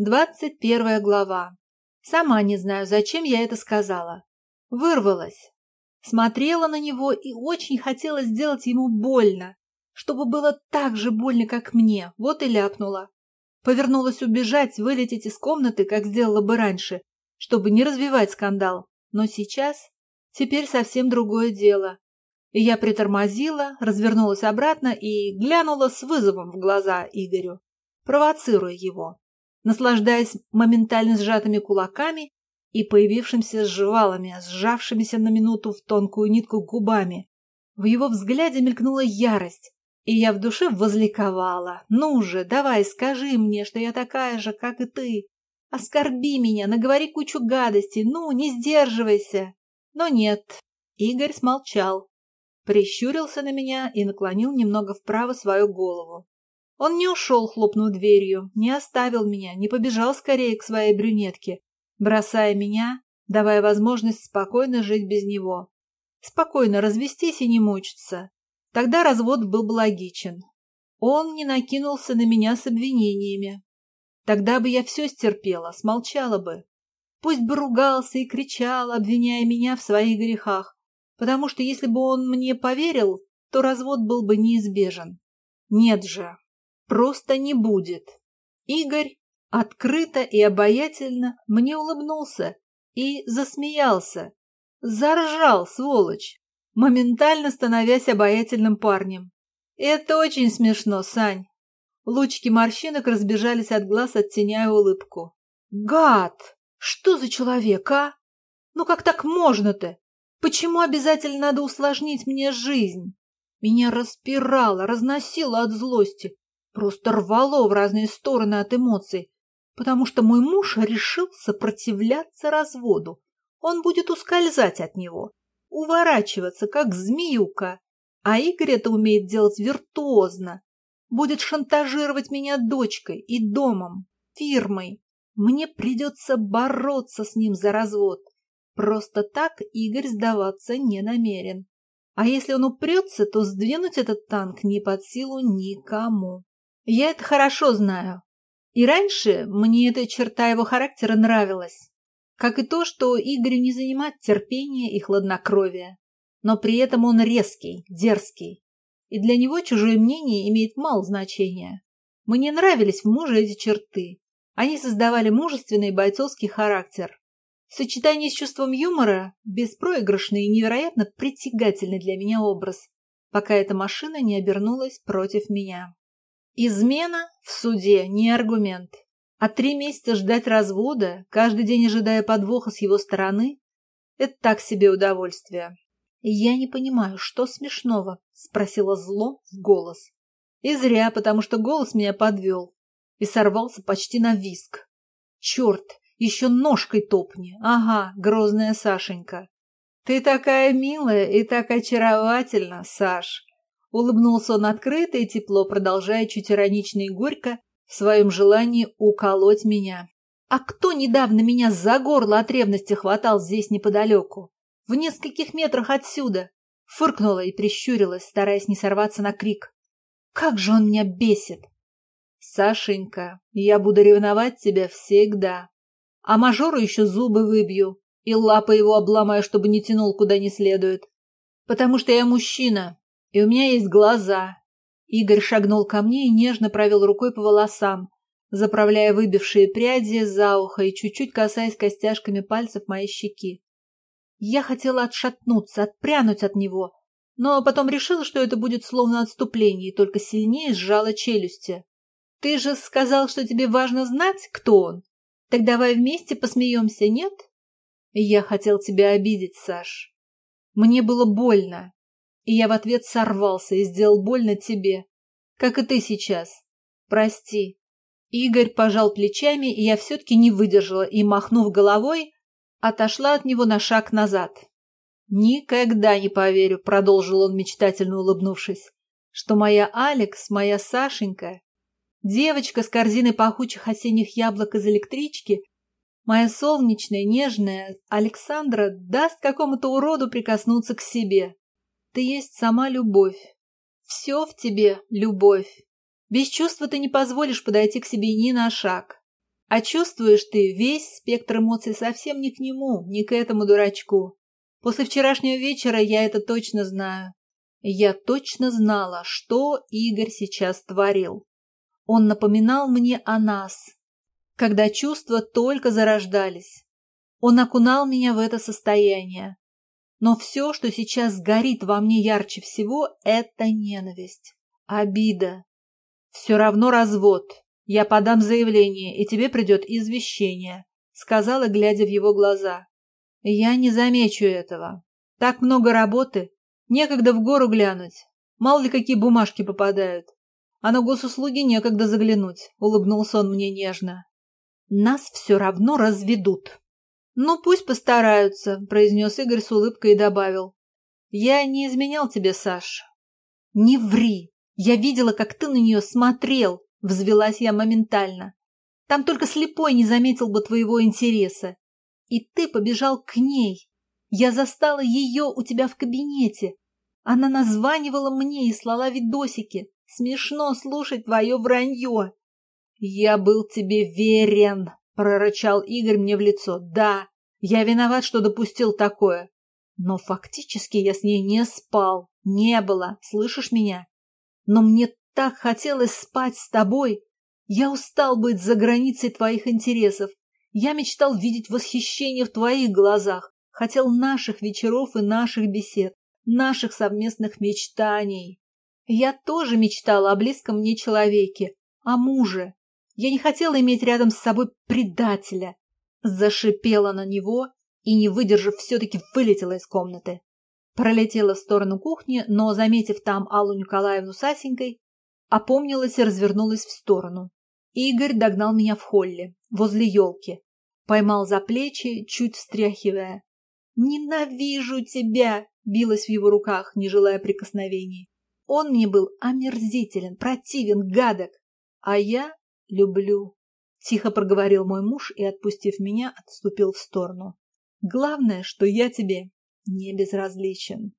Двадцать первая глава. Сама не знаю, зачем я это сказала. Вырвалась. Смотрела на него и очень хотела сделать ему больно, чтобы было так же больно, как мне, вот и ляпнула. Повернулась убежать, вылететь из комнаты, как сделала бы раньше, чтобы не развивать скандал. Но сейчас, теперь совсем другое дело. И я притормозила, развернулась обратно и глянула с вызовом в глаза Игорю, провоцируя его наслаждаясь моментально сжатыми кулаками и появившимся сживалами, сжавшимися на минуту в тонкую нитку губами. В его взгляде мелькнула ярость, и я в душе возликовала. «Ну же, давай, скажи мне, что я такая же, как и ты. Оскорби меня, наговори кучу гадостей, ну, не сдерживайся». Но нет, Игорь смолчал, прищурился на меня и наклонил немного вправо свою голову. Он не ушел, хлопнув дверью, не оставил меня, не побежал скорее к своей брюнетке, бросая меня, давая возможность спокойно жить без него. Спокойно развестись и не мучиться. Тогда развод был бы логичен. Он не накинулся на меня с обвинениями. Тогда бы я все стерпела, смолчала бы. Пусть бы ругался и кричал, обвиняя меня в своих грехах, потому что если бы он мне поверил, то развод был бы неизбежен. Нет же, просто не будет. Игорь открыто и обаятельно мне улыбнулся и засмеялся. Заржал, сволочь, моментально становясь обаятельным парнем. Это очень смешно, Сань. Лучки морщинок разбежались от глаз, оттеняя улыбку. Гад! Что за человек, а? Ну как так можно-то? Почему обязательно надо усложнить мне жизнь? Меня распирало, разносило от злости просто рвало в разные стороны от эмоций, потому что мой муж решил сопротивляться разводу. Он будет ускользать от него, уворачиваться, как змеюка. А Игорь это умеет делать виртуозно. Будет шантажировать меня дочкой и домом, фирмой. Мне придется бороться с ним за развод. Просто так Игорь сдаваться не намерен. А если он упрется, то сдвинуть этот танк не под силу никому. Я это хорошо знаю. И раньше мне эта черта его характера нравилась. Как и то, что Игорю не занимать терпения и хладнокровия. Но при этом он резкий, дерзкий. И для него чужое мнение имеет мало значения. Мне нравились в муже эти черты. Они создавали мужественный бойцовский характер. В сочетании с чувством юмора – беспроигрышный и невероятно притягательный для меня образ, пока эта машина не обернулась против меня. Измена в суде не аргумент. А три месяца ждать развода, каждый день ожидая подвоха с его стороны, это так себе удовольствие. «Я не понимаю, что смешного?» — спросила зло в голос. И зря, потому что голос меня подвел и сорвался почти на виск. «Черт, еще ножкой топни! Ага, грозная Сашенька!» «Ты такая милая и так очаровательна, Саш!» Улыбнулся он открыто и тепло, продолжая чуть иронично и горько в своем желании уколоть меня. А кто недавно меня за горло от ревности хватал здесь неподалеку? В нескольких метрах отсюда. Фыркнула и прищурилась, стараясь не сорваться на крик. Как же он меня бесит! Сашенька, я буду ревновать тебя всегда. А мажору еще зубы выбью и лапы его обломаю, чтобы не тянул куда не следует. Потому что я мужчина, и у меня есть глаза. Игорь шагнул ко мне и нежно провел рукой по волосам, заправляя выбившие пряди за ухо и чуть-чуть касаясь костяшками пальцев моей щеки. Я хотела отшатнуться, отпрянуть от него, но потом решила, что это будет словно отступление, и только сильнее сжала челюсти. «Ты же сказал, что тебе важно знать, кто он? Так давай вместе посмеемся, нет?» «Я хотел тебя обидеть, Саш. Мне было больно, и я в ответ сорвался и сделал больно тебе, как и ты сейчас. Прости. Игорь пожал плечами, и я все-таки не выдержала и, махнув головой, отошла от него на шаг назад. «Никогда не поверю», — продолжил он, мечтательно улыбнувшись, «что моя Алекс, моя Сашенька, девочка с корзиной пахучих осенних яблок из электрички, моя солнечная, нежная Александра даст какому-то уроду прикоснуться к себе. Ты есть сама любовь. Все в тебе — любовь. Без чувства ты не позволишь подойти к себе ни на шаг. А чувствуешь ты весь спектр эмоций совсем не к нему, не к этому дурачку. После вчерашнего вечера я это точно знаю. Я точно знала, что Игорь сейчас творил. Он напоминал мне о нас, когда чувства только зарождались. Он окунал меня в это состояние. Но все, что сейчас горит во мне ярче всего, это ненависть, обида. Все равно развод. Я подам заявление, и тебе придет извещение, сказала, глядя в его глаза. Я не замечу этого. Так много работы, некогда в гору глянуть. Мало ли какие бумажки попадают. А на госуслуги некогда заглянуть, улыбнулся он мне нежно. Нас все равно разведут. Ну, пусть постараются, произнес Игорь с улыбкой и добавил. Я не изменял тебе, Саш. Не ври. Я видела, как ты на нее смотрел, взвелась я моментально. Там только слепой не заметил бы твоего интереса. И ты побежал к ней. Я застала ее у тебя в кабинете. Она названивала мне и слала видосики. Смешно слушать твое вранье. Я был тебе верен, прорычал Игорь мне в лицо. Да, я виноват, что допустил такое. Но фактически я с ней не спал. Не было, слышишь меня? Но мне так хотелось спать с тобой. Я устал быть за границей твоих интересов. Я мечтал видеть восхищение в твоих глазах, хотел наших вечеров и наших бесед, наших совместных мечтаний. Я тоже мечтала о близком мне человеке, о муже. Я не хотела иметь рядом с собой предателя. Зашипела на него и, не выдержав, все-таки вылетела из комнаты. Пролетела в сторону кухни, но, заметив там Аллу Николаевну с Асенькой, опомнилась и развернулась в сторону. Игорь догнал меня в холле, возле елки. Поймал за плечи, чуть встряхивая. «Ненавижу тебя!» — билась в его руках, не желая прикосновений. Он мне был омерзителен, противен, гадок. А я люблю. Тихо проговорил мой муж и, отпустив меня, отступил в сторону. Главное, что я тебе не безразличен.